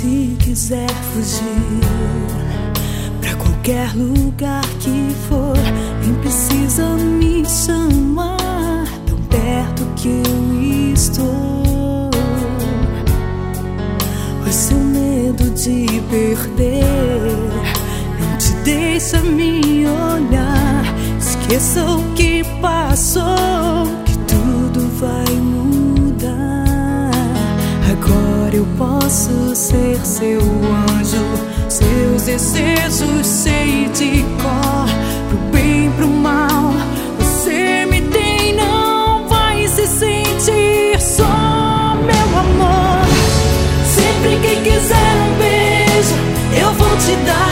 Se quiser fugir pra qualquer lugar que for, nem precisa me chamar tão perto que eu estou. O seu medo de perder não te deixa me olhar. Esqueça o que passou, eu posso ser seu anjo, seus desejos sei de cor, pro bem, pro mal. Você me tem, não vai se sentir só, meu amor. Sempre que quiser um beijo, eu vou te dar.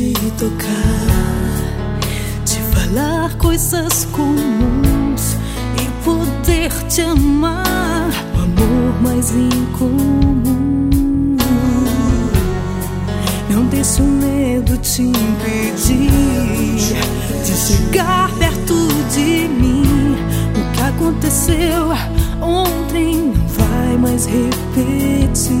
Te tocar, te falar coisas comuns e poder te amar, o amor mais incomum. Não deixe o medo te impedir de chegar perto de mim. O que aconteceu ontem não vai mais repetir.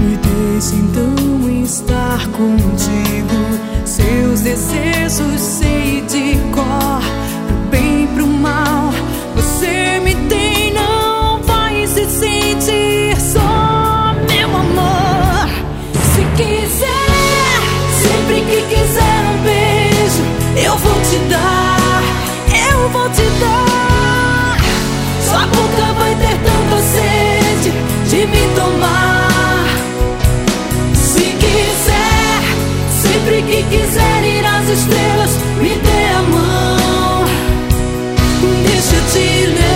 Me deixe então estar contigo. Seus desejos sei de cor, pro bem, pro mal. Você me tem, não vai se sentir só, meu amor. Se quiser, sempre que quiser um beijo, eu vou te dar, eu vou te dar. Sua boca vai ter tanta sede de me tomar. Que quiser ir às estrelas, me dê a mão. Deixa eu te levar.